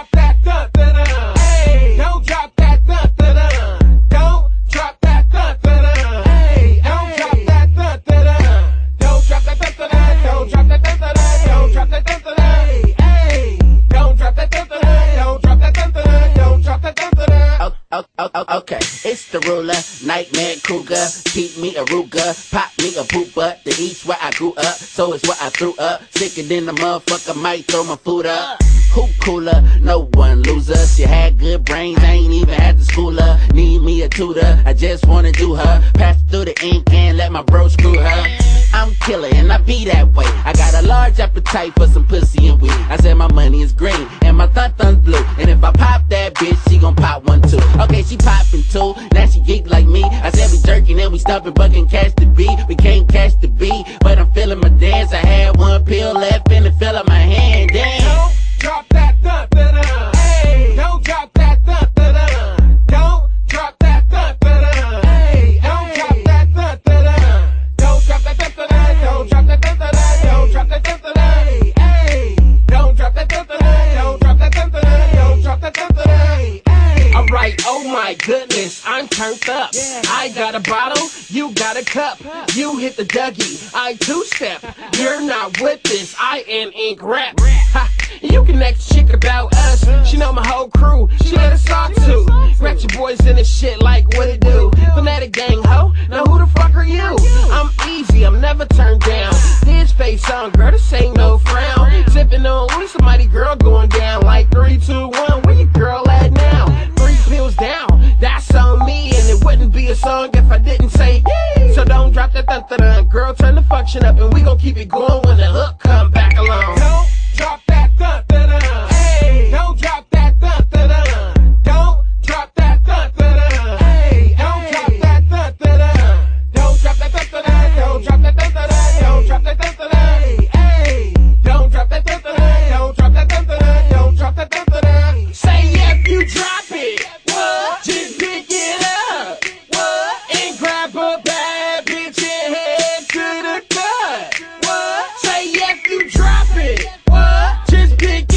drop don't drop that dun dun dun. Don't drop that dun dun dun. Don't drop that dun dun dun. Don't drop that dun dun dun. Don't drop that dun dun dun. Don't drop that dun dun dun. Don't drop that dun dun dun. Don't drop that dun dun dun. Oh, oh, oh, oh, okay, it's the ruler, nightmare cougar. Keep me a Ruger, pop me a pooper. The east where I grew up, so it's where I threw up. Sicker than a motherfucker, might throw my food up. Who cooler? No one loser. She had good brains, I ain't even had to school her. Need me a tutor, I just wanna do her. Pass through the ink and let my bro screw her. I'm killer and I be that way. I got a large appetite for some pussy and weed. I said my money is green and my thun thun's blue. And if I pop that bitch, she gon' pop one too. Okay, she poppin' two, now she geek like me. I said we jerking and we stuffing, but can my goodness, I'm turned up. I got a bottle, you got a cup. You hit the Dougie, I two step. You're not with this, I am ink rap. Ha, you can ask chick about us. She know my whole crew, she let us talk to. Rap your boys in this shit like what it song if I didn't say. So don't drop that dun dun dun. Girl, turn the function up, and we gon' keep it going when the hook come back. Big